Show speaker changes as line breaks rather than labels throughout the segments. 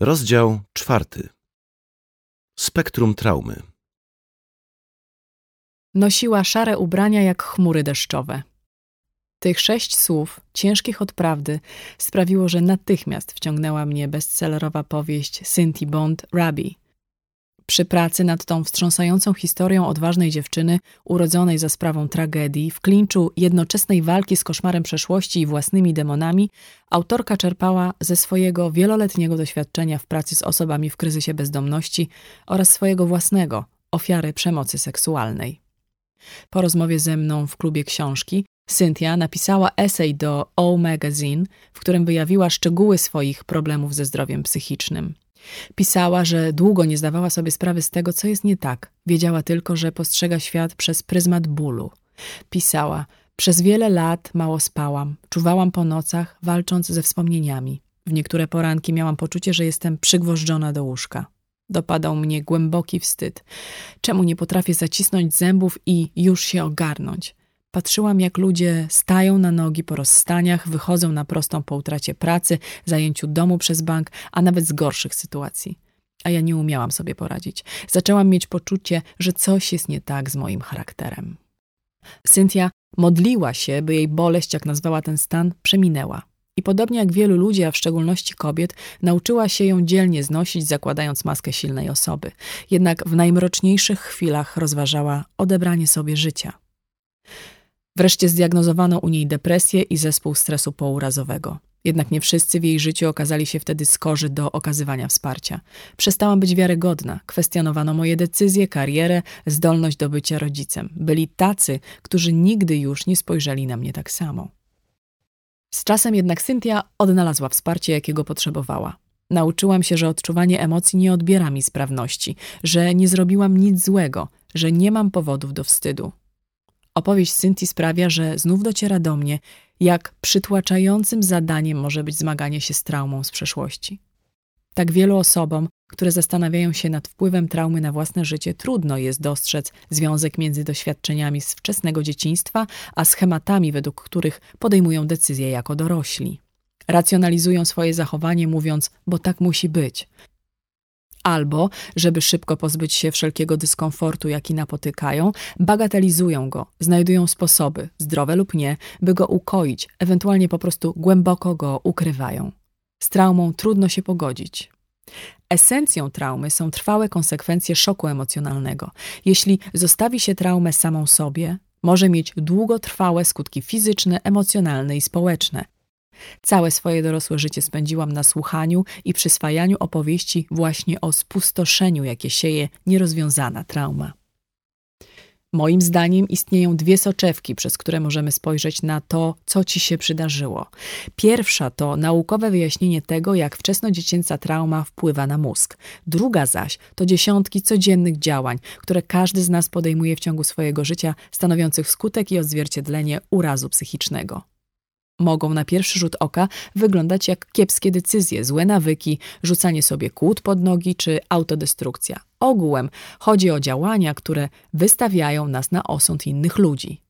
Rozdział czwarty. Spektrum traumy.
Nosiła szare ubrania jak chmury deszczowe. Tych sześć słów, ciężkich od prawdy, sprawiło, że natychmiast wciągnęła mnie bestsellerowa powieść Cynthia Bond Rabbi. Przy pracy nad tą wstrząsającą historią odważnej dziewczyny, urodzonej za sprawą tragedii, w klinczu jednoczesnej walki z koszmarem przeszłości i własnymi demonami, autorka czerpała ze swojego wieloletniego doświadczenia w pracy z osobami w kryzysie bezdomności oraz swojego własnego, ofiary przemocy seksualnej. Po rozmowie ze mną w klubie książki, Cynthia napisała esej do O Magazine, w którym wyjawiła szczegóły swoich problemów ze zdrowiem psychicznym. Pisała, że długo nie zdawała sobie sprawy z tego, co jest nie tak. Wiedziała tylko, że postrzega świat przez pryzmat bólu. Pisała, przez wiele lat mało spałam, czuwałam po nocach, walcząc ze wspomnieniami. W niektóre poranki miałam poczucie, że jestem przygwożdżona do łóżka. Dopadał mnie głęboki wstyd. Czemu nie potrafię zacisnąć zębów i już się ogarnąć? Patrzyłam, jak ludzie stają na nogi po rozstaniach, wychodzą na prostą po utracie pracy, zajęciu domu przez bank, a nawet z gorszych sytuacji. A ja nie umiałam sobie poradzić. Zaczęłam mieć poczucie, że coś jest nie tak z moim charakterem. Cynthia modliła się, by jej boleść, jak nazwała ten stan, przeminęła. I podobnie jak wielu ludzi, a w szczególności kobiet, nauczyła się ją dzielnie znosić, zakładając maskę silnej osoby. Jednak w najmroczniejszych chwilach rozważała odebranie sobie życia. Wreszcie zdiagnozowano u niej depresję i zespół stresu pourazowego. Jednak nie wszyscy w jej życiu okazali się wtedy skorzy do okazywania wsparcia. Przestałam być wiarygodna, kwestionowano moje decyzje, karierę, zdolność do bycia rodzicem. Byli tacy, którzy nigdy już nie spojrzeli na mnie tak samo. Z czasem jednak Cynthia odnalazła wsparcie, jakiego potrzebowała. Nauczyłam się, że odczuwanie emocji nie odbiera mi sprawności, że nie zrobiłam nic złego, że nie mam powodów do wstydu. Opowieść Cynthii sprawia, że znów dociera do mnie, jak przytłaczającym zadaniem może być zmaganie się z traumą z przeszłości. Tak wielu osobom, które zastanawiają się nad wpływem traumy na własne życie, trudno jest dostrzec związek między doświadczeniami z wczesnego dzieciństwa, a schematami, według których podejmują decyzje jako dorośli. Racjonalizują swoje zachowanie, mówiąc, bo tak musi być, albo, żeby szybko pozbyć się wszelkiego dyskomfortu, jaki napotykają, bagatelizują go, znajdują sposoby, zdrowe lub nie, by go ukoić, ewentualnie po prostu głęboko go ukrywają. Z traumą trudno się pogodzić. Esencją traumy są trwałe konsekwencje szoku emocjonalnego. Jeśli zostawi się traumę samą sobie, może mieć długotrwałe skutki fizyczne, emocjonalne i społeczne. Całe swoje dorosłe życie spędziłam na słuchaniu i przyswajaniu opowieści właśnie o spustoszeniu, jakie sieje nierozwiązana trauma. Moim zdaniem istnieją dwie soczewki, przez które możemy spojrzeć na to, co ci się przydarzyło. Pierwsza to naukowe wyjaśnienie tego, jak wczesnodziecięca trauma wpływa na mózg. Druga zaś to dziesiątki codziennych działań, które każdy z nas podejmuje w ciągu swojego życia, stanowiących skutek i odzwierciedlenie urazu psychicznego mogą na pierwszy rzut oka wyglądać jak kiepskie decyzje, złe nawyki, rzucanie sobie kłód pod nogi czy autodestrukcja. Ogółem chodzi o działania, które wystawiają nas na osąd innych ludzi.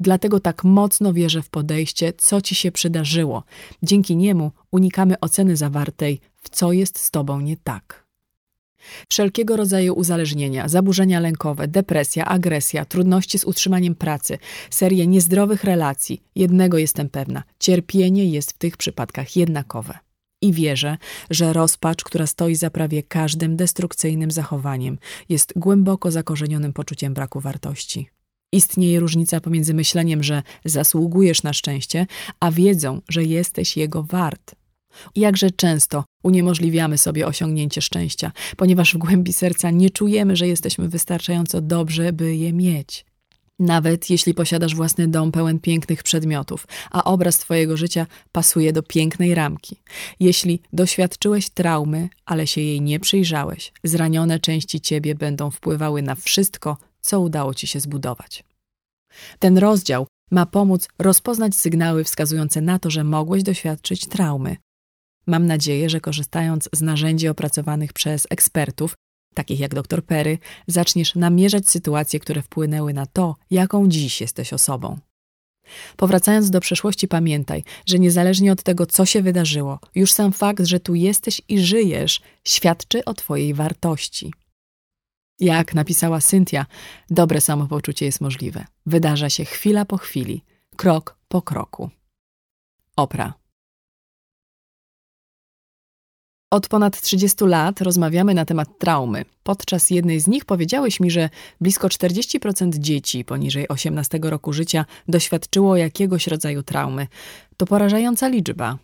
Dlatego tak mocno wierzę w podejście, co ci się przydarzyło. Dzięki niemu unikamy oceny zawartej, w co jest z tobą nie tak. Wszelkiego rodzaju uzależnienia, zaburzenia lękowe, depresja, agresja, trudności z utrzymaniem pracy, serie niezdrowych relacji. Jednego jestem pewna: cierpienie jest w tych przypadkach jednakowe. I wierzę, że rozpacz, która stoi za prawie każdym destrukcyjnym zachowaniem, jest głęboko zakorzenionym poczuciem braku wartości. Istnieje różnica pomiędzy myśleniem, że zasługujesz na szczęście, a wiedzą, że jesteś jego wart. Jakże często uniemożliwiamy sobie osiągnięcie szczęścia, ponieważ w głębi serca nie czujemy, że jesteśmy wystarczająco dobrze, by je mieć. Nawet jeśli posiadasz własny dom pełen pięknych przedmiotów, a obraz Twojego życia pasuje do pięknej ramki. Jeśli doświadczyłeś traumy, ale się jej nie przyjrzałeś, zranione części Ciebie będą wpływały na wszystko, co udało Ci się zbudować. Ten rozdział ma pomóc rozpoznać sygnały wskazujące na to, że mogłeś doświadczyć traumy, Mam nadzieję, że korzystając z narzędzi opracowanych przez ekspertów, takich jak dr Perry, zaczniesz namierzać sytuacje, które wpłynęły na to, jaką dziś jesteś osobą. Powracając do przeszłości, pamiętaj, że niezależnie od tego, co się wydarzyło, już sam fakt, że tu jesteś i żyjesz, świadczy o Twojej wartości. Jak napisała Cynthia, dobre samopoczucie jest możliwe. Wydarza się chwila po chwili, krok po kroku. Opra. Od ponad 30 lat rozmawiamy na temat traumy. Podczas jednej z nich powiedziałeś mi, że blisko 40% dzieci poniżej 18 roku życia doświadczyło jakiegoś rodzaju traumy. To porażająca liczba.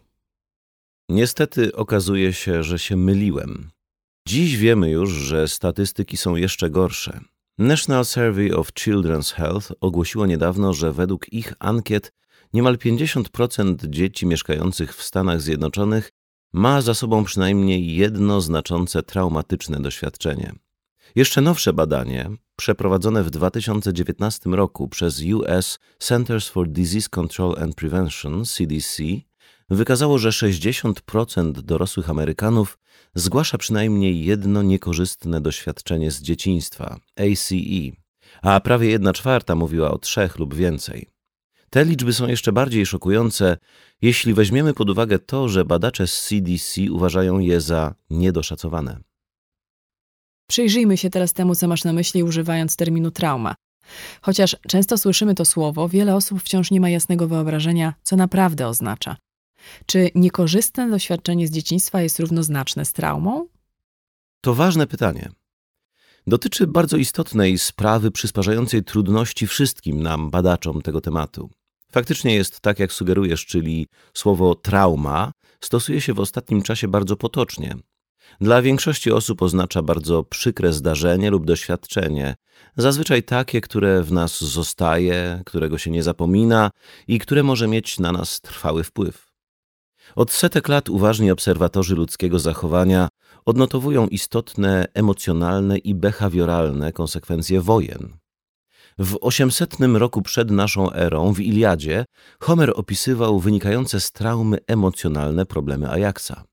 Niestety okazuje się, że się myliłem. Dziś wiemy już, że statystyki są jeszcze gorsze. National Survey of Children's Health ogłosiło niedawno, że według ich ankiet niemal 50% dzieci mieszkających w Stanach Zjednoczonych ma za sobą przynajmniej jedno znaczące traumatyczne doświadczenie. Jeszcze nowsze badanie, przeprowadzone w 2019 roku przez US Centers for Disease Control and Prevention CDC, wykazało, że 60% dorosłych Amerykanów zgłasza przynajmniej jedno niekorzystne doświadczenie z dzieciństwa ACE, a prawie jedna czwarta mówiła o trzech lub więcej. Te liczby są jeszcze bardziej szokujące, jeśli weźmiemy pod uwagę to, że badacze z CDC uważają je za niedoszacowane.
Przyjrzyjmy się teraz temu, co masz na myśli, używając terminu trauma. Chociaż często słyszymy to słowo, wiele osób wciąż nie ma jasnego wyobrażenia, co naprawdę oznacza. Czy niekorzystne doświadczenie z dzieciństwa jest równoznaczne z traumą?
To ważne pytanie. Dotyczy bardzo istotnej sprawy przysparzającej trudności wszystkim nam, badaczom tego tematu. Faktycznie jest tak, jak sugerujesz, czyli słowo trauma stosuje się w ostatnim czasie bardzo potocznie. Dla większości osób oznacza bardzo przykre zdarzenie lub doświadczenie, zazwyczaj takie, które w nas zostaje, którego się nie zapomina i które może mieć na nas trwały wpływ. Od setek lat uważni obserwatorzy ludzkiego zachowania odnotowują istotne emocjonalne i behawioralne konsekwencje wojen. W 800 roku przed naszą erą w Iliadzie Homer opisywał wynikające z traumy emocjonalne problemy Ajaxa.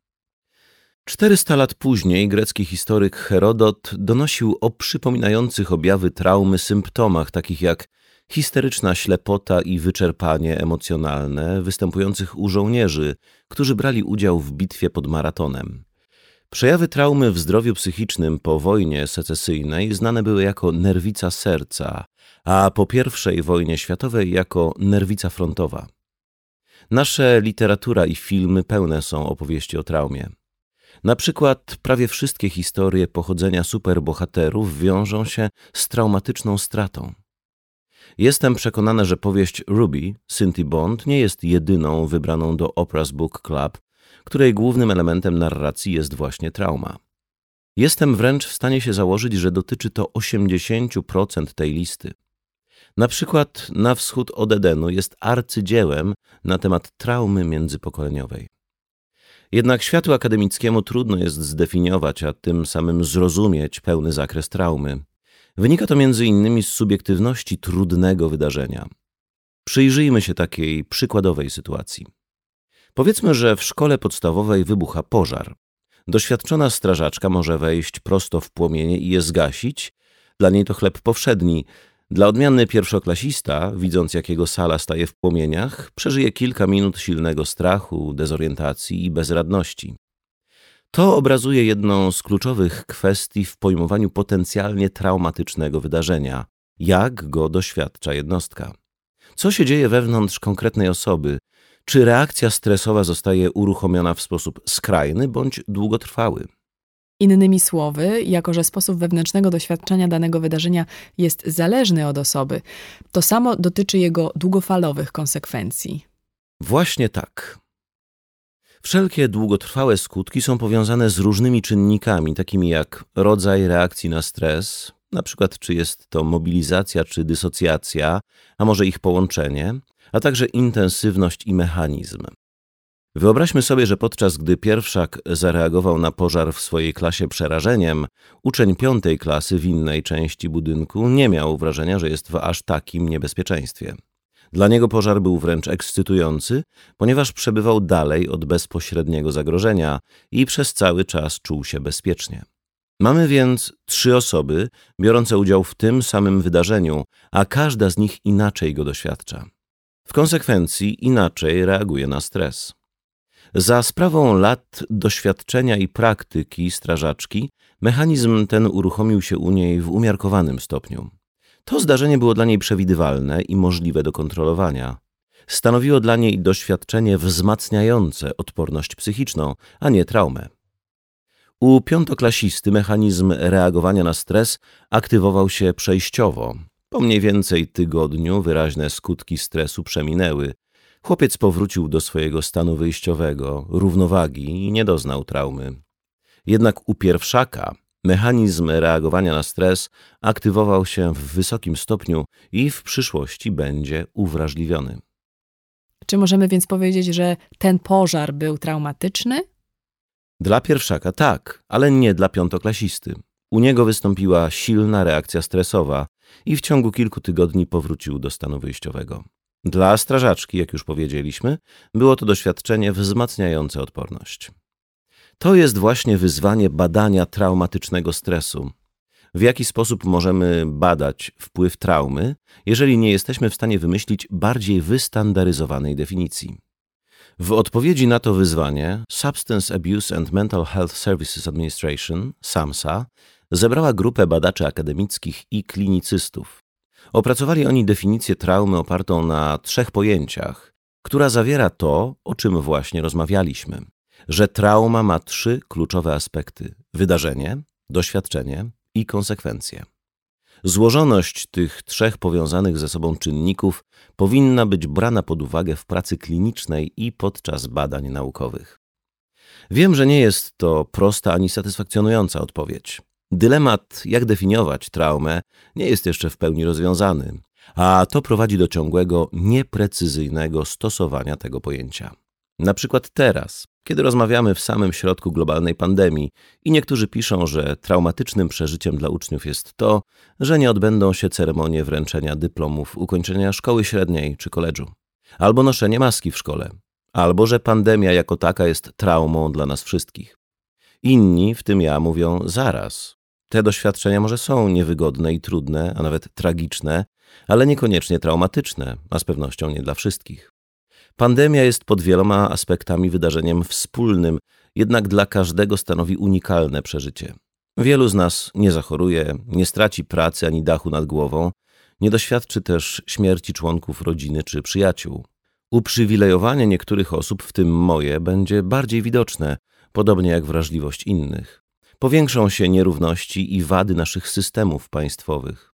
400 lat później grecki historyk Herodot donosił o przypominających objawy traumy symptomach takich jak histeryczna ślepota i wyczerpanie emocjonalne występujących u żołnierzy, którzy brali udział w bitwie pod maratonem. Przejawy traumy w zdrowiu psychicznym po wojnie secesyjnej znane były jako nerwica serca, a po I wojnie światowej jako nerwica frontowa. Nasze literatura i filmy pełne są opowieści o traumie. Na przykład prawie wszystkie historie pochodzenia superbohaterów wiążą się z traumatyczną stratą. Jestem przekonany, że powieść Ruby, Cynthia Bond, nie jest jedyną wybraną do Oprah's Book Club, której głównym elementem narracji jest właśnie trauma. Jestem wręcz w stanie się założyć, że dotyczy to 80% tej listy. Na przykład Na wschód od Edenu jest arcydziełem na temat traumy międzypokoleniowej. Jednak światu akademickiemu trudno jest zdefiniować, a tym samym zrozumieć pełny zakres traumy. Wynika to między innymi z subiektywności trudnego wydarzenia. Przyjrzyjmy się takiej przykładowej sytuacji. Powiedzmy, że w szkole podstawowej wybucha pożar. Doświadczona strażaczka może wejść prosto w płomienie i je zgasić. Dla niej to chleb powszedni. Dla odmiany pierwszoklasista, widząc jakiego sala staje w płomieniach, przeżyje kilka minut silnego strachu, dezorientacji i bezradności. To obrazuje jedną z kluczowych kwestii w pojmowaniu potencjalnie traumatycznego wydarzenia jak go doświadcza jednostka. Co się dzieje wewnątrz konkretnej osoby, czy reakcja stresowa zostaje uruchomiona w sposób skrajny bądź długotrwały.
Innymi słowy, jako że sposób wewnętrznego doświadczenia danego wydarzenia jest zależny od osoby, to samo dotyczy jego długofalowych konsekwencji.
Właśnie tak. Wszelkie długotrwałe skutki są powiązane z różnymi czynnikami, takimi jak rodzaj reakcji na stres, na przykład czy jest to mobilizacja czy dysocjacja, a może ich połączenie, a także intensywność i mechanizm. Wyobraźmy sobie, że podczas gdy pierwszak zareagował na pożar w swojej klasie przerażeniem, uczeń piątej klasy w innej części budynku nie miał wrażenia, że jest w aż takim niebezpieczeństwie. Dla niego pożar był wręcz ekscytujący, ponieważ przebywał dalej od bezpośredniego zagrożenia i przez cały czas czuł się bezpiecznie. Mamy więc trzy osoby biorące udział w tym samym wydarzeniu, a każda z nich inaczej go doświadcza. W konsekwencji inaczej reaguje na stres. Za sprawą lat doświadczenia i praktyki strażaczki, mechanizm ten uruchomił się u niej w umiarkowanym stopniu. To zdarzenie było dla niej przewidywalne i możliwe do kontrolowania. Stanowiło dla niej doświadczenie wzmacniające odporność psychiczną, a nie traumę. U piątoklasisty mechanizm reagowania na stres aktywował się przejściowo. Po mniej więcej tygodniu wyraźne skutki stresu przeminęły. Chłopiec powrócił do swojego stanu wyjściowego, równowagi i nie doznał traumy. Jednak u pierwszaka mechanizm reagowania na stres aktywował się w wysokim stopniu i w przyszłości będzie uwrażliwiony.
Czy możemy więc powiedzieć, że ten pożar był traumatyczny?
Dla pierwszaka tak, ale nie dla piątoklasisty. U niego wystąpiła silna reakcja stresowa i w ciągu kilku tygodni powrócił do stanu wyjściowego. Dla strażaczki, jak już powiedzieliśmy, było to doświadczenie wzmacniające odporność. To jest właśnie wyzwanie badania traumatycznego stresu. W jaki sposób możemy badać wpływ traumy, jeżeli nie jesteśmy w stanie wymyślić bardziej wystandaryzowanej definicji? W odpowiedzi na to wyzwanie Substance Abuse and Mental Health Services Administration, SAMSA, zebrała grupę badaczy akademickich i klinicystów. Opracowali oni definicję traumy opartą na trzech pojęciach, która zawiera to, o czym właśnie rozmawialiśmy, że trauma ma trzy kluczowe aspekty: wydarzenie, doświadczenie i konsekwencje. Złożoność tych trzech powiązanych ze sobą czynników powinna być brana pod uwagę w pracy klinicznej i podczas badań naukowych. Wiem, że nie jest to prosta ani satysfakcjonująca odpowiedź. Dylemat, jak definiować traumę, nie jest jeszcze w pełni rozwiązany, a to prowadzi do ciągłego, nieprecyzyjnego stosowania tego pojęcia. Na przykład teraz, kiedy rozmawiamy w samym środku globalnej pandemii i niektórzy piszą, że traumatycznym przeżyciem dla uczniów jest to, że nie odbędą się ceremonie wręczenia dyplomów ukończenia szkoły średniej czy koledżu, albo noszenie maski w szkole, albo że pandemia jako taka jest traumą dla nas wszystkich. Inni, w tym ja, mówią zaraz. Te doświadczenia może są niewygodne i trudne, a nawet tragiczne, ale niekoniecznie traumatyczne, a z pewnością nie dla wszystkich. Pandemia jest pod wieloma aspektami wydarzeniem wspólnym, jednak dla każdego stanowi unikalne przeżycie. Wielu z nas nie zachoruje, nie straci pracy ani dachu nad głową, nie doświadczy też śmierci członków rodziny czy przyjaciół. Uprzywilejowanie niektórych osób, w tym moje, będzie bardziej widoczne, podobnie jak wrażliwość innych. Powiększą się nierówności i wady naszych systemów państwowych.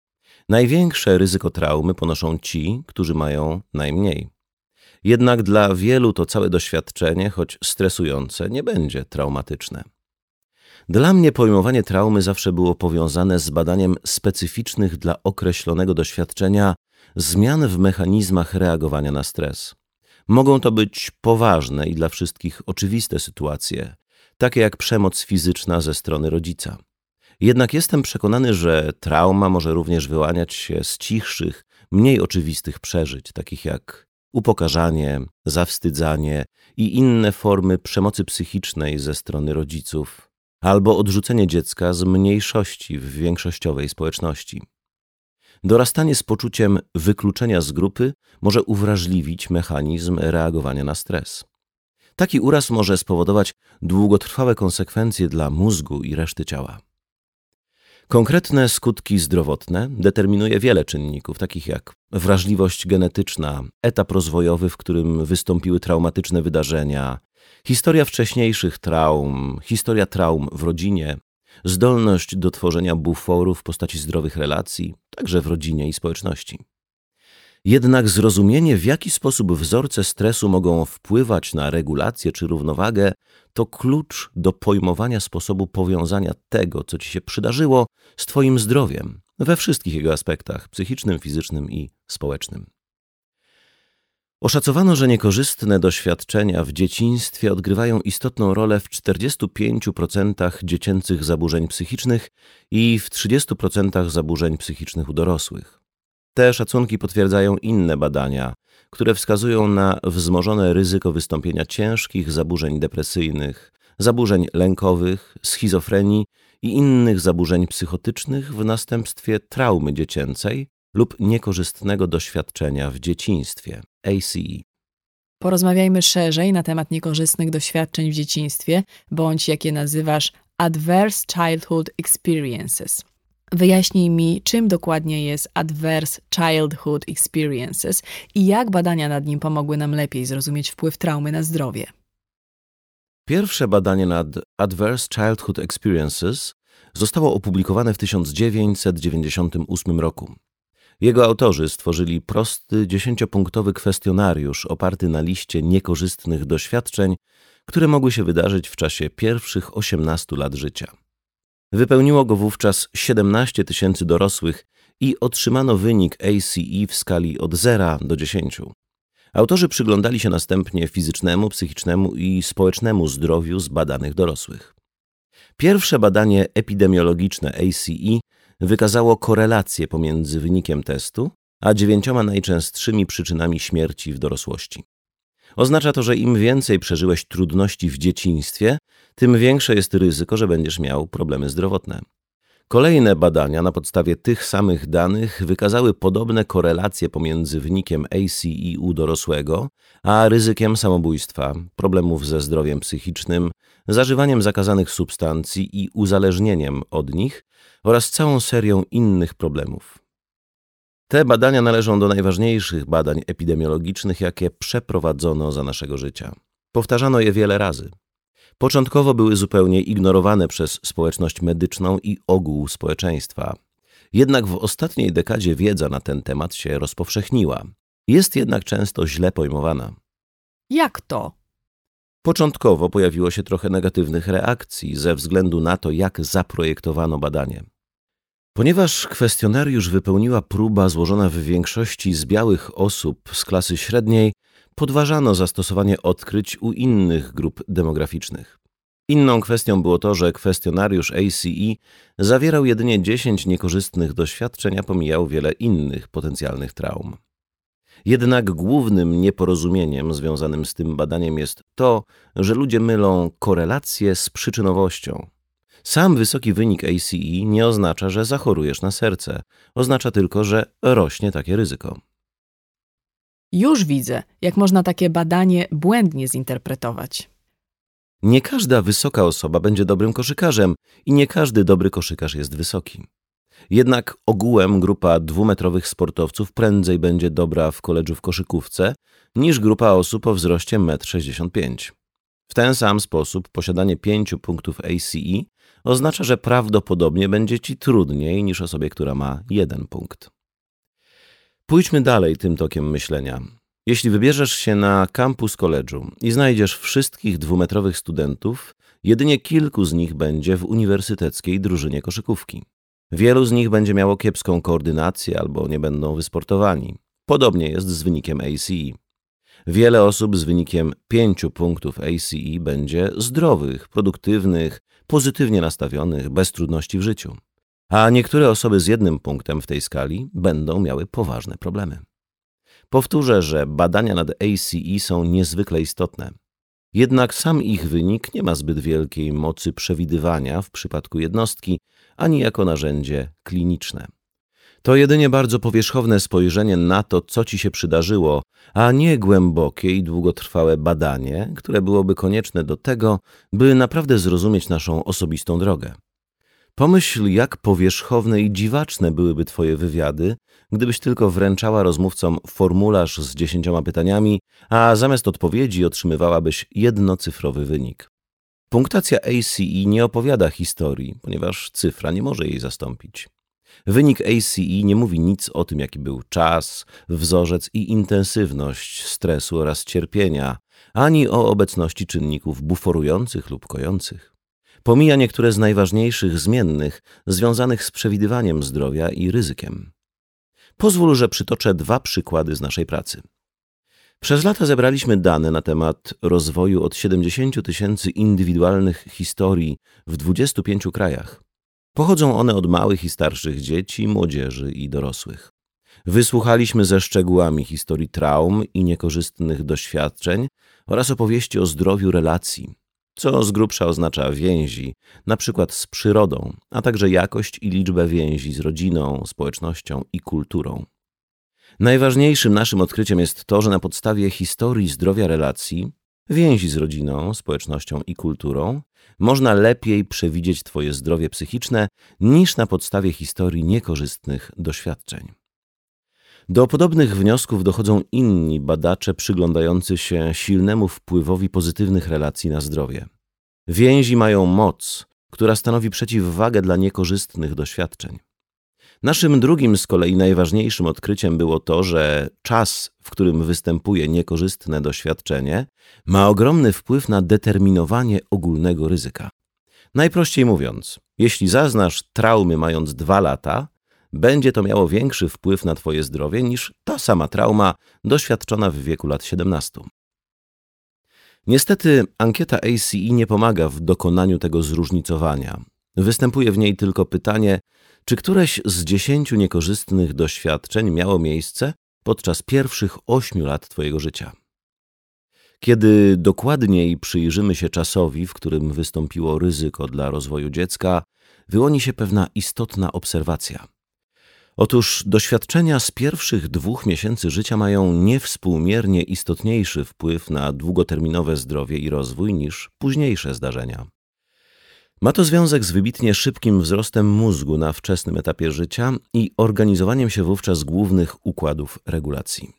Największe ryzyko traumy ponoszą ci, którzy mają najmniej. Jednak dla wielu to całe doświadczenie, choć stresujące, nie będzie traumatyczne. Dla mnie pojmowanie traumy zawsze było powiązane z badaniem specyficznych dla określonego doświadczenia zmian w mechanizmach reagowania na stres. Mogą to być poważne i dla wszystkich oczywiste sytuacje, takie jak przemoc fizyczna ze strony rodzica. Jednak jestem przekonany, że trauma może również wyłaniać się z cichszych, mniej oczywistych przeżyć, takich jak upokarzanie, zawstydzanie i inne formy przemocy psychicznej ze strony rodziców, albo odrzucenie dziecka z mniejszości w większościowej społeczności. Dorastanie z poczuciem wykluczenia z grupy może uwrażliwić mechanizm reagowania na stres. Taki uraz może spowodować długotrwałe konsekwencje dla mózgu i reszty ciała. Konkretne skutki zdrowotne determinuje wiele czynników, takich jak wrażliwość genetyczna, etap rozwojowy, w którym wystąpiły traumatyczne wydarzenia, historia wcześniejszych traum, historia traum w rodzinie, zdolność do tworzenia buforu w postaci zdrowych relacji, także w rodzinie i społeczności. Jednak zrozumienie, w jaki sposób wzorce stresu mogą wpływać na regulację czy równowagę, to klucz do pojmowania sposobu powiązania tego, co ci się przydarzyło, z Twoim zdrowiem we wszystkich jego aspektach psychicznym, fizycznym i społecznym. Oszacowano, że niekorzystne doświadczenia w dzieciństwie odgrywają istotną rolę w 45% dziecięcych zaburzeń psychicznych i w 30% zaburzeń psychicznych u dorosłych. Te szacunki potwierdzają inne badania, które wskazują na wzmożone ryzyko wystąpienia ciężkich zaburzeń depresyjnych, zaburzeń lękowych, schizofrenii i innych zaburzeń psychotycznych w następstwie traumy dziecięcej lub niekorzystnego doświadczenia w dzieciństwie. ACE.
Porozmawiajmy szerzej na temat niekorzystnych doświadczeń w dzieciństwie, bądź jak je nazywasz Adverse Childhood Experiences. Wyjaśnij mi, czym dokładnie jest Adverse Childhood Experiences i jak badania nad nim pomogły nam lepiej zrozumieć wpływ traumy na zdrowie.
Pierwsze badanie nad Adverse Childhood Experiences zostało opublikowane w 1998 roku. Jego autorzy stworzyli prosty, dziesięciopunktowy kwestionariusz oparty na liście niekorzystnych doświadczeń, które mogły się wydarzyć w czasie pierwszych 18 lat życia. Wypełniło go wówczas 17 tysięcy dorosłych i otrzymano wynik ACE w skali od 0 do 10. Autorzy przyglądali się następnie fizycznemu, psychicznemu i społecznemu zdrowiu zbadanych dorosłych. Pierwsze badanie epidemiologiczne ACE wykazało korelację pomiędzy wynikiem testu a dziewięcioma najczęstszymi przyczynami śmierci w dorosłości. Oznacza to, że im więcej przeżyłeś trudności w dzieciństwie, tym większe jest ryzyko, że będziesz miał problemy zdrowotne. Kolejne badania na podstawie tych samych danych wykazały podobne korelacje pomiędzy wynikiem ACE u dorosłego, a ryzykiem samobójstwa, problemów ze zdrowiem psychicznym, zażywaniem zakazanych substancji i uzależnieniem od nich oraz całą serią innych problemów. Te badania należą do najważniejszych badań epidemiologicznych, jakie przeprowadzono za naszego życia. Powtarzano je wiele razy. Początkowo były zupełnie ignorowane przez społeczność medyczną i ogół społeczeństwa. Jednak w ostatniej dekadzie wiedza na ten temat się rozpowszechniła. Jest jednak często źle pojmowana.
Jak to?
Początkowo pojawiło się trochę negatywnych reakcji ze względu na to, jak zaprojektowano badanie. Ponieważ kwestionariusz wypełniła próba złożona w większości z białych osób z klasy średniej, podważano zastosowanie odkryć u innych grup demograficznych. Inną kwestią było to, że kwestionariusz ACE zawierał jedynie 10 niekorzystnych doświadczeń, a pomijał wiele innych potencjalnych traum. Jednak głównym nieporozumieniem związanym z tym badaniem jest to, że ludzie mylą korelację z przyczynowością. Sam wysoki wynik ACE nie oznacza, że zachorujesz na serce. Oznacza tylko, że rośnie takie ryzyko.
Już widzę, jak można takie badanie błędnie zinterpretować.
Nie każda wysoka osoba będzie dobrym koszykarzem i nie każdy dobry koszykarz jest wysoki. Jednak ogółem grupa dwumetrowych sportowców prędzej będzie dobra w koledżu w koszykówce niż grupa osób o wzroście 1,65 m. W ten sam sposób posiadanie pięciu punktów ACE oznacza, że prawdopodobnie będzie ci trudniej niż osobie, która ma jeden punkt. Pójdźmy dalej tym tokiem myślenia. Jeśli wybierzesz się na kampus koledżu i znajdziesz wszystkich dwumetrowych studentów, jedynie kilku z nich będzie w uniwersyteckiej drużynie koszykówki. Wielu z nich będzie miało kiepską koordynację albo nie będą wysportowani. Podobnie jest z wynikiem ACE. Wiele osób z wynikiem 5 punktów ACE będzie zdrowych, produktywnych, pozytywnie nastawionych, bez trudności w życiu. A niektóre osoby z jednym punktem w tej skali będą miały poważne problemy. Powtórzę, że badania nad ACE są niezwykle istotne. Jednak sam ich wynik nie ma zbyt wielkiej mocy przewidywania w przypadku jednostki, ani jako narzędzie kliniczne. To jedynie bardzo powierzchowne spojrzenie na to, co ci się przydarzyło, a nie głębokie i długotrwałe badanie, które byłoby konieczne do tego, by naprawdę zrozumieć naszą osobistą drogę. Pomyśl, jak powierzchowne i dziwaczne byłyby Twoje wywiady, gdybyś tylko wręczała rozmówcom formularz z dziesięcioma pytaniami, a zamiast odpowiedzi otrzymywałabyś jednocyfrowy wynik. Punktacja ACE nie opowiada historii, ponieważ cyfra nie może jej zastąpić. Wynik ACE nie mówi nic o tym, jaki był czas, wzorzec i intensywność stresu oraz cierpienia, ani o obecności czynników buforujących lub kojących. Pomija niektóre z najważniejszych zmiennych związanych z przewidywaniem zdrowia i ryzykiem. Pozwól, że przytoczę dwa przykłady z naszej pracy. Przez lata zebraliśmy dane na temat rozwoju od 70 tysięcy indywidualnych historii w 25 krajach. Pochodzą one od małych i starszych dzieci, młodzieży i dorosłych. Wysłuchaliśmy ze szczegółami historii traum i niekorzystnych doświadczeń oraz opowieści o zdrowiu relacji, co z grubsza oznacza więzi, na przykład z przyrodą, a także jakość i liczbę więzi z rodziną, społecznością i kulturą. Najważniejszym naszym odkryciem jest to, że na podstawie historii zdrowia relacji, więzi z rodziną, społecznością i kulturą, można lepiej przewidzieć Twoje zdrowie psychiczne niż na podstawie historii niekorzystnych doświadczeń. Do podobnych wniosków dochodzą inni badacze przyglądający się silnemu wpływowi pozytywnych relacji na zdrowie. Więzi mają moc, która stanowi przeciwwagę dla niekorzystnych doświadczeń. Naszym drugim z kolei najważniejszym odkryciem było to, że czas, w którym występuje niekorzystne doświadczenie, ma ogromny wpływ na determinowanie ogólnego ryzyka. Najprościej mówiąc, jeśli zaznasz traumy mając dwa lata, będzie to miało większy wpływ na Twoje zdrowie niż ta sama trauma doświadczona w wieku lat 17. Niestety, ankieta ACE nie pomaga w dokonaniu tego zróżnicowania. Występuje w niej tylko pytanie, czy któreś z dziesięciu niekorzystnych doświadczeń miało miejsce podczas pierwszych ośmiu lat Twojego życia. Kiedy dokładniej przyjrzymy się czasowi, w którym wystąpiło ryzyko dla rozwoju dziecka, wyłoni się pewna istotna obserwacja. Otóż doświadczenia z pierwszych dwóch miesięcy życia mają niewspółmiernie istotniejszy wpływ na długoterminowe zdrowie i rozwój niż późniejsze zdarzenia. Ma to związek z wybitnie szybkim wzrostem mózgu na wczesnym etapie życia i organizowaniem się wówczas głównych układów regulacji.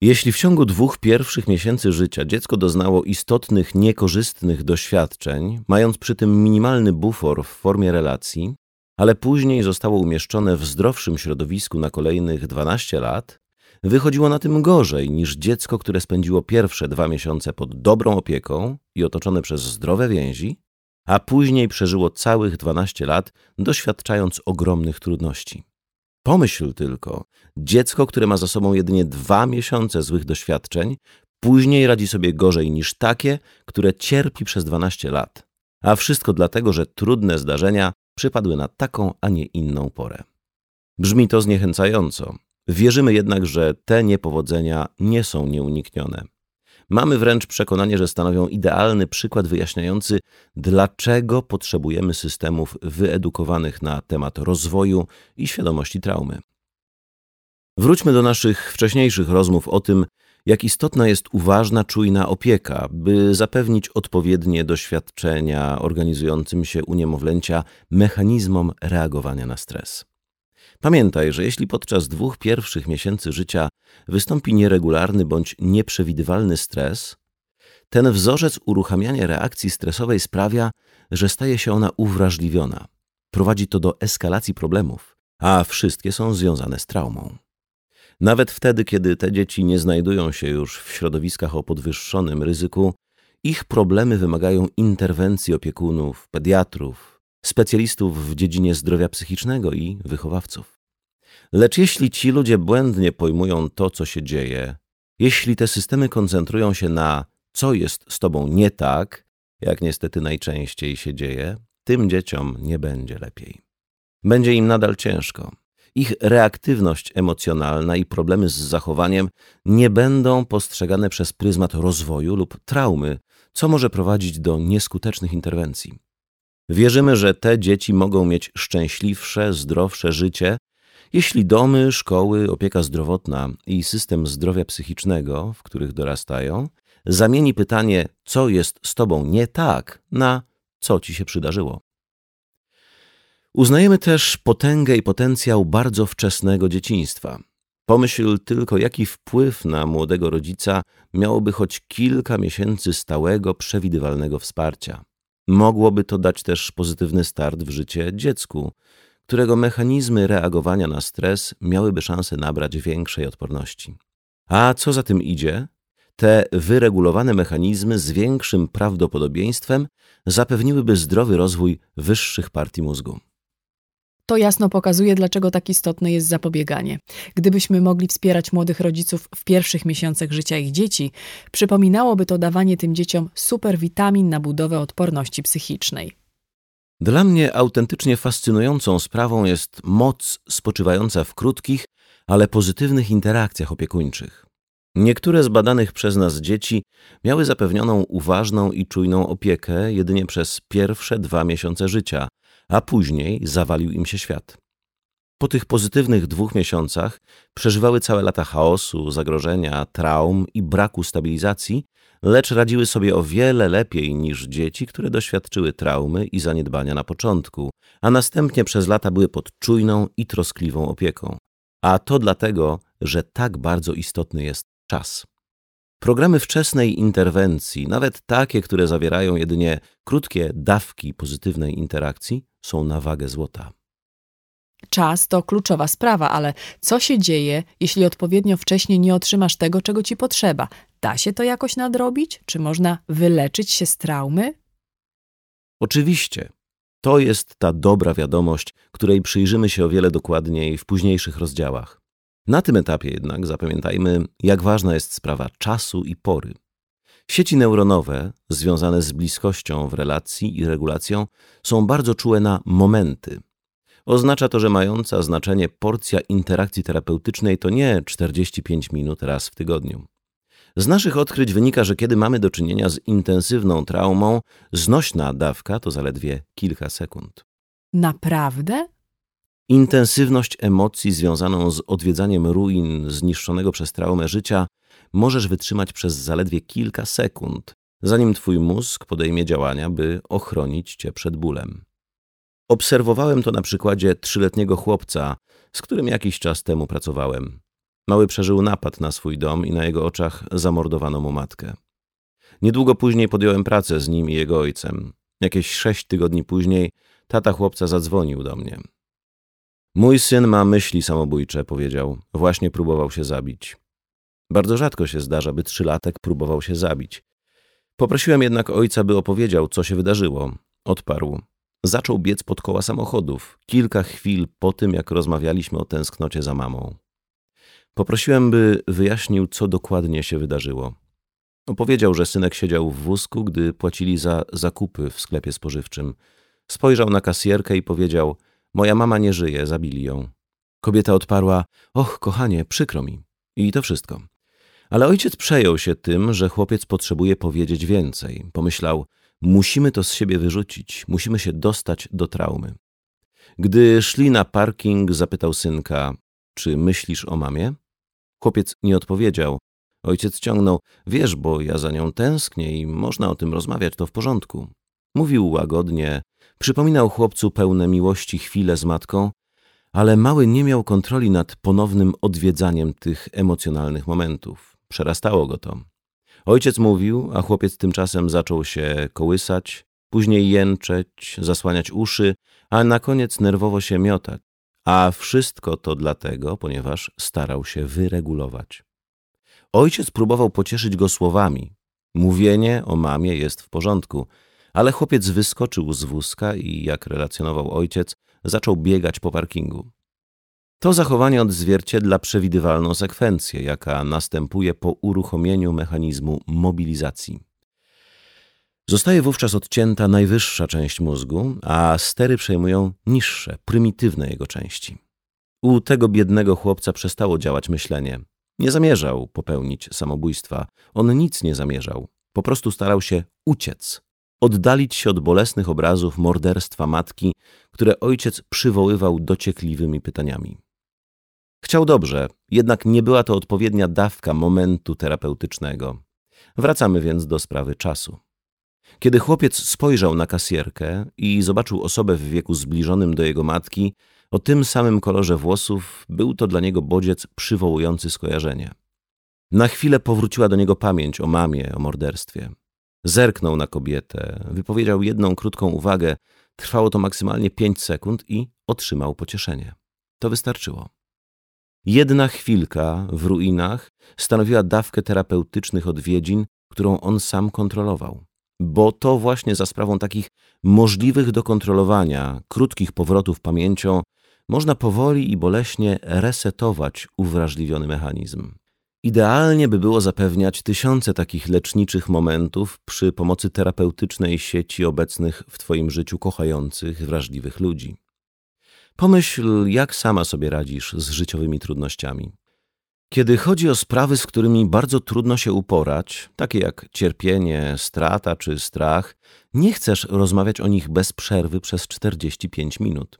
Jeśli w ciągu dwóch pierwszych miesięcy życia dziecko doznało istotnych, niekorzystnych doświadczeń, mając przy tym minimalny bufor w formie relacji, ale później zostało umieszczone w zdrowszym środowisku na kolejnych 12 lat, wychodziło na tym gorzej niż dziecko, które spędziło pierwsze dwa miesiące pod dobrą opieką i otoczone przez zdrowe więzi, a później przeżyło całych 12 lat, doświadczając ogromnych trudności. Pomyśl tylko, dziecko, które ma za sobą jedynie dwa miesiące złych doświadczeń, później radzi sobie gorzej niż takie, które cierpi przez 12 lat. A wszystko dlatego, że trudne zdarzenia przypadły na taką, a nie inną porę. Brzmi to zniechęcająco. Wierzymy jednak, że te niepowodzenia nie są nieuniknione. Mamy wręcz przekonanie, że stanowią idealny przykład wyjaśniający, dlaczego potrzebujemy systemów wyedukowanych na temat rozwoju i świadomości traumy. Wróćmy do naszych wcześniejszych rozmów o tym, jak istotna jest uważna, czujna opieka, by zapewnić odpowiednie doświadczenia organizującym się u niemowlęcia mechanizmom reagowania na stres. Pamiętaj, że jeśli podczas dwóch pierwszych miesięcy życia wystąpi nieregularny bądź nieprzewidywalny stres, ten wzorzec uruchamiania reakcji stresowej sprawia, że staje się ona uwrażliwiona. Prowadzi to do eskalacji problemów, a wszystkie są związane z traumą. Nawet wtedy, kiedy te dzieci nie znajdują się już w środowiskach o podwyższonym ryzyku, ich problemy wymagają interwencji opiekunów, pediatrów, specjalistów w dziedzinie zdrowia psychicznego i wychowawców. Lecz jeśli ci ludzie błędnie pojmują to, co się dzieje, jeśli te systemy koncentrują się na co jest z tobą nie tak, jak niestety najczęściej się dzieje, tym dzieciom nie będzie lepiej. Będzie im nadal ciężko. Ich reaktywność emocjonalna i problemy z zachowaniem nie będą postrzegane przez pryzmat rozwoju lub traumy, co może prowadzić do nieskutecznych interwencji. Wierzymy, że te dzieci mogą mieć szczęśliwsze, zdrowsze życie, jeśli domy, szkoły, opieka zdrowotna i system zdrowia psychicznego, w których dorastają, zamieni pytanie, co jest z tobą nie tak, na co ci się przydarzyło. Uznajemy też potęgę i potencjał bardzo wczesnego dzieciństwa. Pomyśl tylko, jaki wpływ na młodego rodzica miałoby choć kilka miesięcy stałego, przewidywalnego wsparcia. Mogłoby to dać też pozytywny start w życie dziecku, którego mechanizmy reagowania na stres miałyby szansę nabrać większej odporności. A co za tym idzie? Te wyregulowane mechanizmy z większym prawdopodobieństwem zapewniłyby zdrowy rozwój wyższych partii mózgu.
To jasno pokazuje, dlaczego tak istotne jest zapobieganie. Gdybyśmy mogli wspierać młodych rodziców w pierwszych miesiącach życia ich dzieci, przypominałoby to dawanie tym dzieciom superwitamin na budowę odporności psychicznej.
Dla mnie autentycznie fascynującą sprawą jest moc spoczywająca w krótkich, ale pozytywnych interakcjach opiekuńczych. Niektóre z badanych przez nas dzieci miały zapewnioną uważną i czujną opiekę jedynie przez pierwsze dwa miesiące życia, a później zawalił im się świat. Po tych pozytywnych dwóch miesiącach przeżywały całe lata chaosu, zagrożenia, traum i braku stabilizacji, lecz radziły sobie o wiele lepiej niż dzieci, które doświadczyły traumy i zaniedbania na początku, a następnie przez lata były pod czujną i troskliwą opieką. A to dlatego, że tak bardzo istotny jest czas. Programy wczesnej interwencji, nawet takie, które zawierają jedynie krótkie dawki pozytywnej interakcji, są na wagę złota.
Czas to kluczowa sprawa, ale co się dzieje, jeśli odpowiednio wcześnie nie otrzymasz tego, czego ci potrzeba? Da się to jakoś nadrobić? Czy można wyleczyć się z traumy?
Oczywiście. To jest ta dobra wiadomość, której przyjrzymy się o wiele dokładniej w późniejszych rozdziałach. Na tym etapie jednak zapamiętajmy, jak ważna jest sprawa czasu i pory. Sieci neuronowe, związane z bliskością w relacji i regulacją, są bardzo czułe na momenty. Oznacza to, że mająca znaczenie porcja interakcji terapeutycznej to nie 45 minut raz w tygodniu. Z naszych odkryć wynika, że kiedy mamy do czynienia z intensywną traumą, znośna dawka to zaledwie kilka sekund.
Naprawdę?
Intensywność emocji związaną z odwiedzaniem ruin zniszczonego przez traumę życia możesz wytrzymać przez zaledwie kilka sekund, zanim twój mózg podejmie działania, by ochronić cię przed bólem. Obserwowałem to na przykładzie trzyletniego chłopca, z którym jakiś czas temu pracowałem. Mały przeżył napad na swój dom i na jego oczach zamordowano mu matkę. Niedługo później podjąłem pracę z nim i jego ojcem. Jakieś sześć tygodni później tata chłopca zadzwonił do mnie. Mój syn ma myśli samobójcze, powiedział. Właśnie próbował się zabić. Bardzo rzadko się zdarza, by trzylatek próbował się zabić. Poprosiłem jednak ojca, by opowiedział, co się wydarzyło. Odparł. Zaczął biec pod koła samochodów, kilka chwil po tym, jak rozmawialiśmy o tęsknocie za mamą. Poprosiłem, by wyjaśnił, co dokładnie się wydarzyło. Opowiedział, że synek siedział w wózku, gdy płacili za zakupy w sklepie spożywczym. Spojrzał na kasjerkę i powiedział: Moja mama nie żyje, zabili ją. Kobieta odparła: Och, kochanie, przykro mi. I to wszystko. Ale ojciec przejął się tym, że chłopiec potrzebuje powiedzieć więcej. Pomyślał: Musimy to z siebie wyrzucić, musimy się dostać do traumy. Gdy szli na parking, zapytał synka: Czy myślisz o mamie? Chłopiec nie odpowiedział. Ojciec ciągnął: Wiesz, bo ja za nią tęsknię i można o tym rozmawiać, to w porządku. Mówił łagodnie, przypominał chłopcu pełne miłości chwile z matką, ale mały nie miał kontroli nad ponownym odwiedzaniem tych emocjonalnych momentów. Przerastało go to. Ojciec mówił, a chłopiec tymczasem zaczął się kołysać, później jęczeć, zasłaniać uszy, a na koniec nerwowo się miotać. A wszystko to dlatego, ponieważ starał się wyregulować. Ojciec próbował pocieszyć go słowami. Mówienie o mamie jest w porządku, ale chłopiec wyskoczył z wózka i, jak relacjonował ojciec, zaczął biegać po parkingu. To zachowanie odzwierciedla przewidywalną sekwencję, jaka następuje po uruchomieniu mechanizmu mobilizacji. Zostaje wówczas odcięta najwyższa część mózgu, a stery przejmują niższe, prymitywne jego części. U tego biednego chłopca przestało działać myślenie. Nie zamierzał popełnić samobójstwa. On nic nie zamierzał. Po prostu starał się uciec, oddalić się od bolesnych obrazów morderstwa matki, które ojciec przywoływał dociekliwymi pytaniami. Chciał dobrze, jednak nie była to odpowiednia dawka momentu terapeutycznego. Wracamy więc do sprawy czasu. Kiedy chłopiec spojrzał na kasjerkę i zobaczył osobę w wieku zbliżonym do jego matki, o tym samym kolorze włosów, był to dla niego bodziec przywołujący skojarzenie. Na chwilę powróciła do niego pamięć o mamie, o morderstwie. Zerknął na kobietę, wypowiedział jedną krótką uwagę, trwało to maksymalnie pięć sekund i otrzymał pocieszenie. To wystarczyło. Jedna chwilka w ruinach stanowiła dawkę terapeutycznych odwiedzin, którą on sam kontrolował. Bo to właśnie za sprawą takich możliwych do kontrolowania, krótkich powrotów pamięcią, można powoli i boleśnie resetować uwrażliwiony mechanizm. Idealnie by było zapewniać tysiące takich leczniczych momentów przy pomocy terapeutycznej sieci obecnych w Twoim życiu kochających, wrażliwych ludzi. Pomyśl, jak sama sobie radzisz z życiowymi trudnościami. Kiedy chodzi o sprawy, z którymi bardzo trudno się uporać, takie jak cierpienie, strata czy strach, nie chcesz rozmawiać o nich bez przerwy przez 45 minut.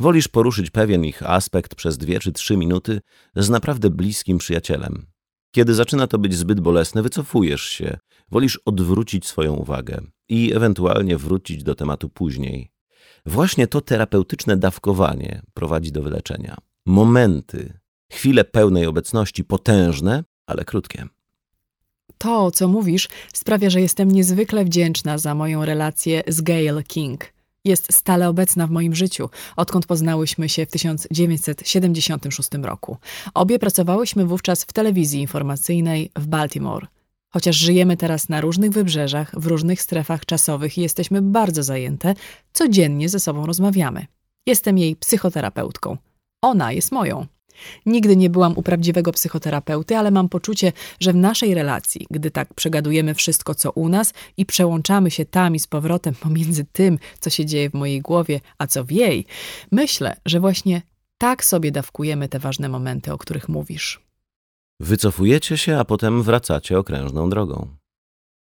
Wolisz poruszyć pewien ich aspekt przez dwie czy trzy minuty z naprawdę bliskim przyjacielem. Kiedy zaczyna to być zbyt bolesne, wycofujesz się, wolisz odwrócić swoją uwagę i ewentualnie wrócić do tematu później. Właśnie to terapeutyczne dawkowanie prowadzi do wyleczenia. Momenty, chwile pełnej obecności, potężne, ale krótkie.
To, co mówisz, sprawia, że jestem niezwykle wdzięczna za moją relację z Gail King. Jest stale obecna w moim życiu, odkąd poznałyśmy się w 1976 roku. Obie pracowałyśmy wówczas w telewizji informacyjnej w Baltimore. Chociaż żyjemy teraz na różnych wybrzeżach, w różnych strefach czasowych i jesteśmy bardzo zajęte, codziennie ze sobą rozmawiamy. Jestem jej psychoterapeutką. Ona jest moją. Nigdy nie byłam u prawdziwego psychoterapeuty, ale mam poczucie, że w naszej relacji, gdy tak przegadujemy wszystko, co u nas i przełączamy się tam i z powrotem pomiędzy tym, co się dzieje w mojej głowie, a co w jej, myślę, że właśnie tak sobie dawkujemy te ważne momenty, o których mówisz.
Wycofujecie się, a potem wracacie okrężną drogą.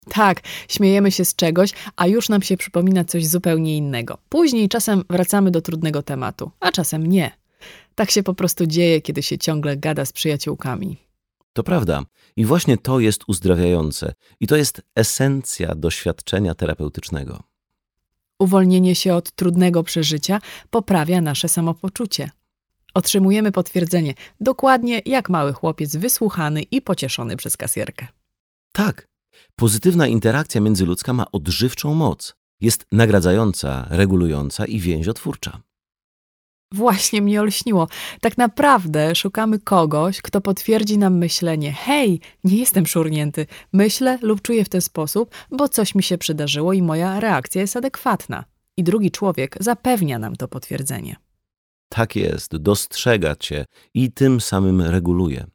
Tak, śmiejemy się z czegoś, a już nam się przypomina coś zupełnie innego. Później czasem wracamy do trudnego tematu, a czasem nie. Tak się po prostu dzieje, kiedy się ciągle gada z przyjaciółkami.
To prawda. I właśnie to jest uzdrawiające. I to jest esencja doświadczenia terapeutycznego.
Uwolnienie się od trudnego przeżycia poprawia nasze samopoczucie. Otrzymujemy potwierdzenie, dokładnie jak mały chłopiec wysłuchany i pocieszony przez kasjerkę.
Tak. Pozytywna interakcja międzyludzka ma odżywczą moc. Jest nagradzająca, regulująca i więziotwórcza.
Właśnie mnie olśniło. Tak naprawdę szukamy kogoś, kto potwierdzi nam myślenie: hej, nie jestem szurnięty, myślę lub czuję w ten sposób, bo coś mi się przydarzyło i moja reakcja jest adekwatna. I drugi człowiek zapewnia nam to potwierdzenie.
Tak jest, dostrzega cię i tym samym reguluje.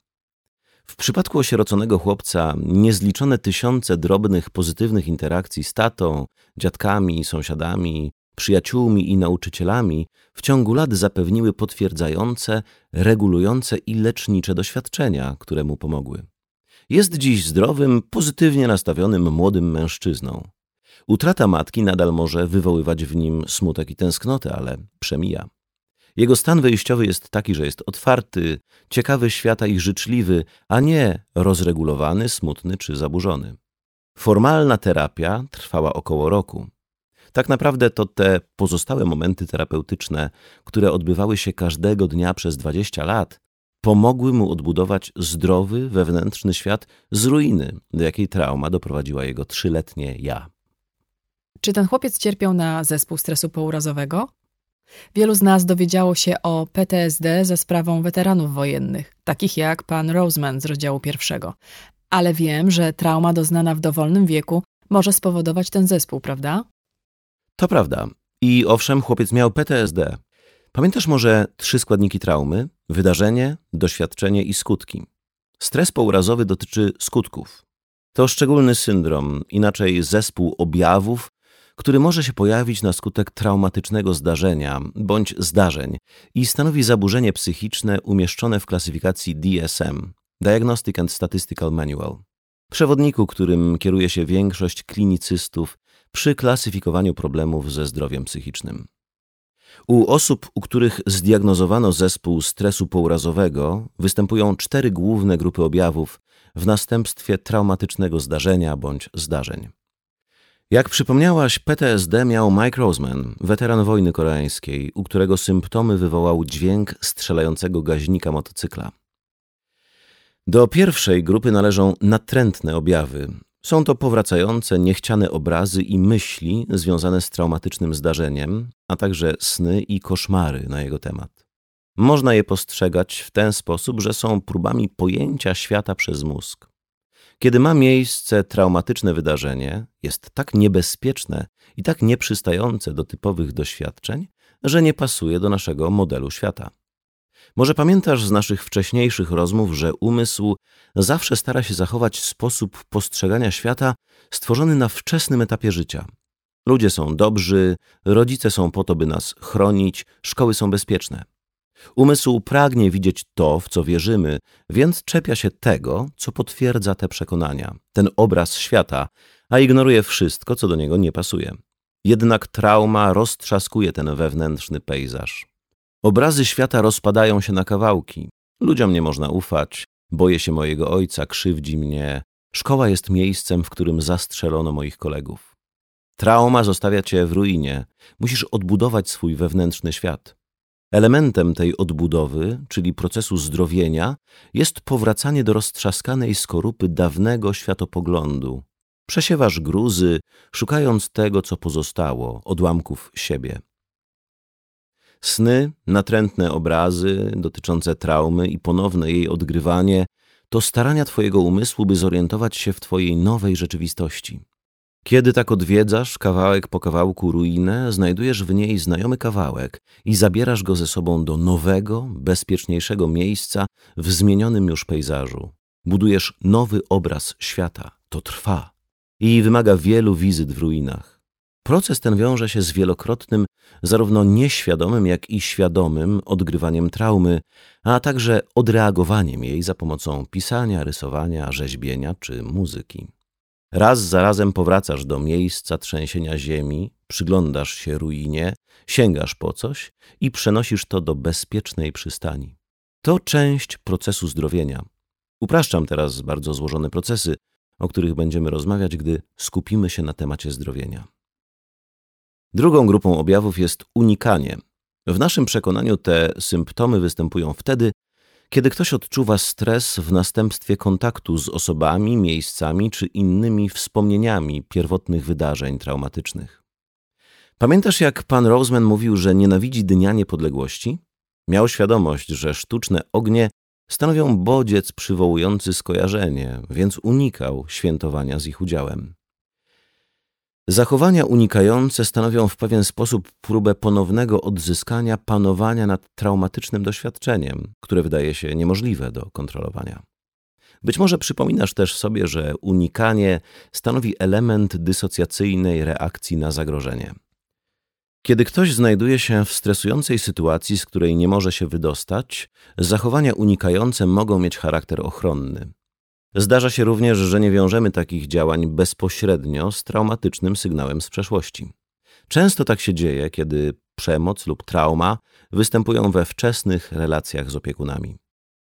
W przypadku osieroconego chłopca niezliczone tysiące drobnych, pozytywnych interakcji z tatą, dziadkami, sąsiadami, przyjaciółmi i nauczycielami w ciągu lat zapewniły potwierdzające, regulujące i lecznicze doświadczenia, które mu pomogły. Jest dziś zdrowym, pozytywnie nastawionym młodym mężczyzną. Utrata matki nadal może wywoływać w nim smutek i tęsknotę, ale przemija. Jego stan wyjściowy jest taki, że jest otwarty, ciekawy świata i życzliwy, a nie rozregulowany, smutny czy zaburzony. Formalna terapia trwała około roku. Tak naprawdę to te pozostałe momenty terapeutyczne, które odbywały się każdego dnia przez 20 lat, pomogły mu odbudować zdrowy, wewnętrzny świat z ruiny, do jakiej trauma doprowadziła jego trzyletnie ja.
Czy ten chłopiec cierpiał na zespół stresu pourazowego? Wielu z nas dowiedziało się o PTSD za sprawą weteranów wojennych, takich jak pan Roseman z rozdziału pierwszego. Ale wiem, że trauma doznana w dowolnym wieku może spowodować ten zespół, prawda?
To prawda. I owszem, chłopiec miał PTSD. Pamiętasz może trzy składniki traumy? Wydarzenie, doświadczenie i skutki. Stres pourazowy dotyczy skutków. To szczególny syndrom, inaczej zespół objawów, który może się pojawić na skutek traumatycznego zdarzenia bądź zdarzeń i stanowi zaburzenie psychiczne umieszczone w klasyfikacji DSM Diagnostic and Statistical Manual. Przewodniku, którym kieruje się większość klinicystów przy klasyfikowaniu problemów ze zdrowiem psychicznym. U osób, u których zdiagnozowano zespół stresu pourazowego, występują cztery główne grupy objawów w następstwie traumatycznego zdarzenia bądź zdarzeń. Jak przypomniałaś, PTSD miał Mike Roseman, weteran wojny koreańskiej, u którego symptomy wywołał dźwięk strzelającego gaźnika motocykla. Do pierwszej grupy należą natrętne objawy, są to powracające, niechciane obrazy i myśli związane z traumatycznym zdarzeniem, a także sny i koszmary na jego temat. Można je postrzegać w ten sposób, że są próbami pojęcia świata przez mózg. Kiedy ma miejsce traumatyczne wydarzenie, jest tak niebezpieczne i tak nieprzystające do typowych doświadczeń, że nie pasuje do naszego modelu świata. Może pamiętasz z naszych wcześniejszych rozmów, że umysł zawsze stara się zachować sposób postrzegania świata stworzony na wczesnym etapie życia. Ludzie są dobrzy, rodzice są po to, by nas chronić, szkoły są bezpieczne. Umysł pragnie widzieć to, w co wierzymy, więc czepia się tego, co potwierdza te przekonania, ten obraz świata, a ignoruje wszystko, co do niego nie pasuje. Jednak trauma roztrzaskuje ten wewnętrzny pejzaż. Obrazy świata rozpadają się na kawałki. Ludziom nie można ufać, boję się mojego ojca, krzywdzi mnie. Szkoła jest miejscem, w którym zastrzelono moich kolegów. Trauma zostawia cię w ruinie. Musisz odbudować swój wewnętrzny świat. Elementem tej odbudowy, czyli procesu zdrowienia, jest powracanie do roztrzaskanej skorupy dawnego światopoglądu. Przesiewasz gruzy, szukając tego, co pozostało, odłamków siebie. Sny, natrętne obrazy dotyczące traumy i ponowne jej odgrywanie to starania Twojego umysłu, by zorientować się w Twojej nowej rzeczywistości. Kiedy tak odwiedzasz kawałek po kawałku ruinę, znajdujesz w niej znajomy kawałek i zabierasz go ze sobą do nowego, bezpieczniejszego miejsca w zmienionym już pejzażu. Budujesz nowy obraz świata. To trwa i wymaga wielu wizyt w ruinach. Proces ten wiąże się z wielokrotnym, zarówno nieświadomym, jak i świadomym odgrywaniem traumy, a także odreagowaniem jej za pomocą pisania, rysowania, rzeźbienia czy muzyki. Raz za razem powracasz do miejsca trzęsienia ziemi, przyglądasz się ruinie, sięgasz po coś i przenosisz to do bezpiecznej przystani. To część procesu zdrowienia. Upraszczam teraz bardzo złożone procesy, o których będziemy rozmawiać, gdy skupimy się na temacie zdrowienia. Drugą grupą objawów jest unikanie. W naszym przekonaniu te symptomy występują wtedy, kiedy ktoś odczuwa stres w następstwie kontaktu z osobami, miejscami czy innymi wspomnieniami pierwotnych wydarzeń traumatycznych. Pamiętasz, jak pan Roseman mówił, że nienawidzi Dnia Niepodległości? Miał świadomość, że sztuczne ognie stanowią bodziec przywołujący skojarzenie, więc unikał świętowania z ich udziałem. Zachowania unikające stanowią w pewien sposób próbę ponownego odzyskania panowania nad traumatycznym doświadczeniem, które wydaje się niemożliwe do kontrolowania. Być może przypominasz też sobie, że unikanie stanowi element dysocjacyjnej reakcji na zagrożenie. Kiedy ktoś znajduje się w stresującej sytuacji, z której nie może się wydostać, zachowania unikające mogą mieć charakter ochronny. Zdarza się również, że nie wiążemy takich działań bezpośrednio z traumatycznym sygnałem z przeszłości. Często tak się dzieje, kiedy przemoc lub trauma występują we wczesnych relacjach z opiekunami.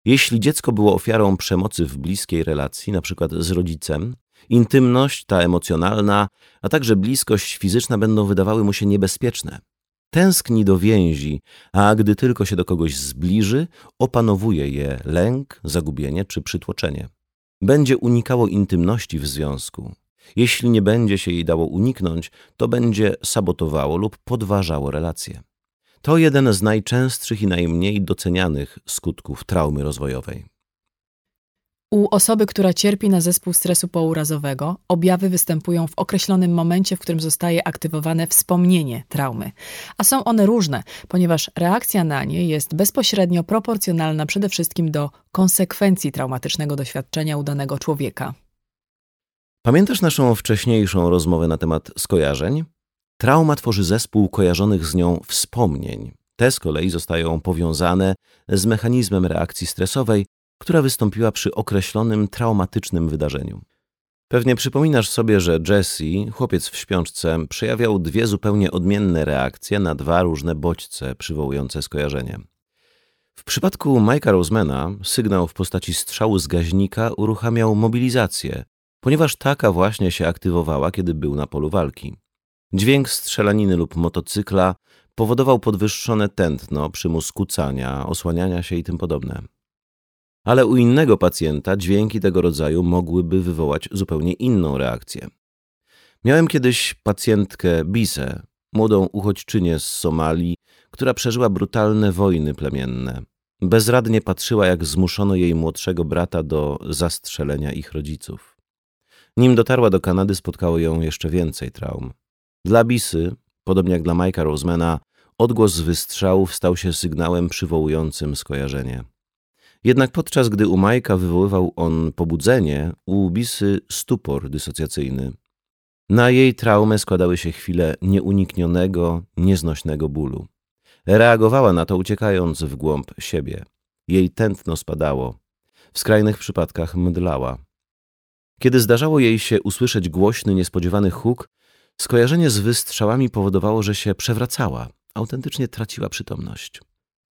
Jeśli dziecko było ofiarą przemocy w bliskiej relacji, np. z rodzicem, intymność ta emocjonalna, a także bliskość fizyczna będą wydawały mu się niebezpieczne. Tęskni do więzi, a gdy tylko się do kogoś zbliży, opanowuje je lęk, zagubienie czy przytłoczenie będzie unikało intymności w związku. Jeśli nie będzie się jej dało uniknąć, to będzie sabotowało lub podważało relacje. To jeden z najczęstszych i najmniej docenianych skutków traumy rozwojowej.
U osoby, która cierpi na zespół stresu pourazowego, objawy występują w określonym momencie, w którym zostaje aktywowane wspomnienie traumy. A są one różne, ponieważ reakcja na nie jest bezpośrednio proporcjonalna przede wszystkim do konsekwencji traumatycznego doświadczenia u danego człowieka.
Pamiętasz naszą wcześniejszą rozmowę na temat skojarzeń? Trauma tworzy zespół kojarzonych z nią wspomnień. Te z kolei zostają powiązane z mechanizmem reakcji stresowej, która wystąpiła przy określonym traumatycznym wydarzeniu. Pewnie przypominasz sobie, że Jesse, chłopiec w śpiączce, przejawiał dwie zupełnie odmienne reakcje na dwa różne bodźce przywołujące skojarzenie. W przypadku Mike'a Rosemana sygnał w postaci strzału z gaźnika uruchamiał mobilizację, ponieważ taka właśnie się aktywowała, kiedy był na polu walki. Dźwięk strzelaniny lub motocykla powodował podwyższone tętno, przymus kucania, osłaniania się i tym podobne ale u innego pacjenta dźwięki tego rodzaju mogłyby wywołać zupełnie inną reakcję. Miałem kiedyś pacjentkę Bisę, młodą uchodźczynię z Somalii, która przeżyła brutalne wojny plemienne. Bezradnie patrzyła, jak zmuszono jej młodszego brata do zastrzelenia ich rodziców. Nim dotarła do Kanady, spotkało ją jeszcze więcej traum. Dla Bisy, podobnie jak dla Mike'a Rosemana, odgłos wystrzałów stał się sygnałem przywołującym skojarzenie. Jednak podczas gdy u Majka wywoływał on pobudzenie, u Bisy stupor dysocjacyjny. Na jej traumę składały się chwile nieuniknionego, nieznośnego bólu. Reagowała na to uciekając w głąb siebie. Jej tętno spadało. W skrajnych przypadkach mdlała. Kiedy zdarzało jej się usłyszeć głośny, niespodziewany huk, skojarzenie z wystrzałami powodowało, że się przewracała, autentycznie traciła przytomność.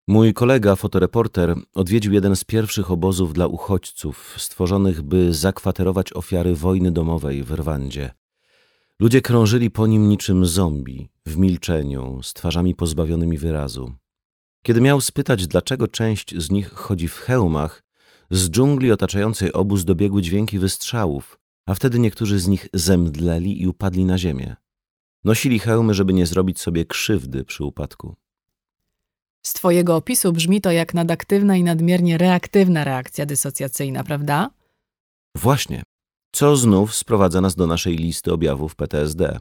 Mój kolega, fotoreporter, odwiedził jeden z pierwszych obozów dla uchodźców, stworzonych, by zakwaterować ofiary wojny domowej w Rwandzie. Ludzie krążyli po nim niczym zombie, w milczeniu, z twarzami pozbawionymi wyrazu. Kiedy miał spytać, dlaczego część z nich chodzi w hełmach, z dżungli otaczającej obóz dobiegły dźwięki wystrzałów, a wtedy niektórzy z nich zemdleli i upadli na ziemię. Nosili hełmy, żeby nie zrobić sobie krzywdy przy upadku.
Z twojego opisu brzmi to jak nadaktywna i nadmiernie reaktywna reakcja dysocjacyjna, prawda?
Właśnie. Co znów sprowadza nas do naszej listy objawów PTSD.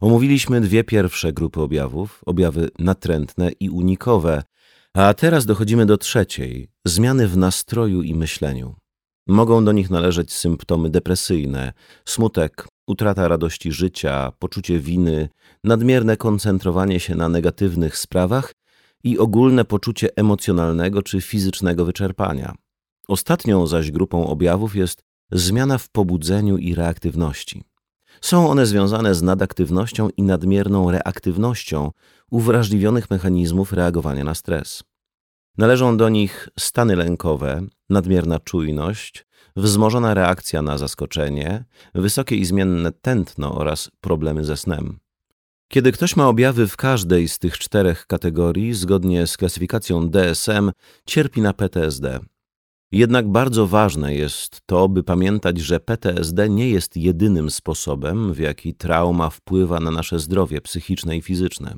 Omówiliśmy dwie pierwsze grupy objawów, objawy natrętne i unikowe, a teraz dochodzimy do trzeciej zmiany w nastroju i myśleniu. Mogą do nich należeć symptomy depresyjne, smutek, utrata radości życia, poczucie winy, nadmierne koncentrowanie się na negatywnych sprawach i ogólne poczucie emocjonalnego czy fizycznego wyczerpania. Ostatnią zaś grupą objawów jest zmiana w pobudzeniu i reaktywności. Są one związane z nadaktywnością i nadmierną reaktywnością uwrażliwionych mechanizmów reagowania na stres. Należą do nich stany lękowe, nadmierna czujność, wzmożona reakcja na zaskoczenie, wysokie i zmienne tętno oraz problemy ze snem. Kiedy ktoś ma objawy w każdej z tych czterech kategorii, zgodnie z klasyfikacją DSM, cierpi na PTSD. Jednak bardzo ważne jest to, by pamiętać, że PTSD nie jest jedynym sposobem, w jaki trauma wpływa na nasze zdrowie psychiczne i fizyczne.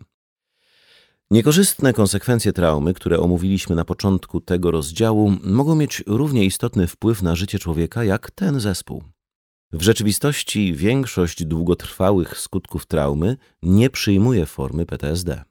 Niekorzystne konsekwencje traumy, które omówiliśmy na początku tego rozdziału, mogą mieć równie istotny wpływ na życie człowieka jak ten zespół. W rzeczywistości większość długotrwałych skutków traumy nie przyjmuje formy PTSD.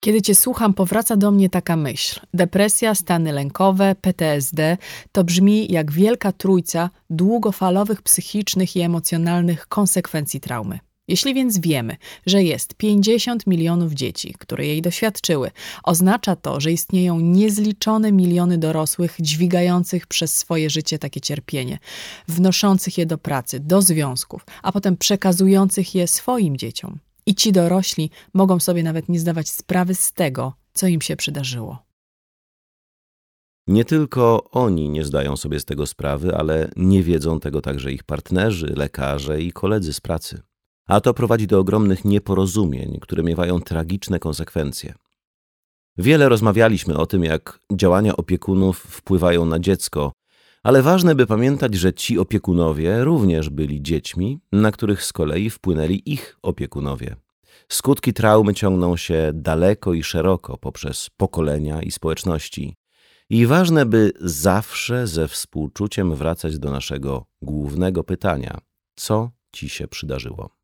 Kiedy cię słucham, powraca do mnie taka myśl. Depresja, stany lękowe, PTSD to brzmi jak wielka trójca długofalowych psychicznych i emocjonalnych konsekwencji traumy. Jeśli więc wiemy, że jest 50 milionów dzieci, które jej doświadczyły, oznacza to, że istnieją niezliczone miliony dorosłych dźwigających przez swoje życie takie cierpienie, wnoszących je do pracy, do związków, a potem przekazujących je swoim dzieciom. I ci dorośli mogą sobie nawet nie zdawać sprawy z tego, co im się przydarzyło.
Nie tylko oni nie zdają sobie z tego sprawy, ale nie wiedzą tego także ich partnerzy, lekarze i koledzy z pracy. A to prowadzi do ogromnych nieporozumień, które miewają tragiczne konsekwencje. Wiele rozmawialiśmy o tym, jak działania opiekunów wpływają na dziecko, ale ważne, by pamiętać, że ci opiekunowie również byli dziećmi, na których z kolei wpłynęli ich opiekunowie. Skutki traumy ciągną się daleko i szeroko poprzez pokolenia i społeczności. I ważne, by zawsze ze współczuciem wracać do naszego głównego pytania: co ci się przydarzyło?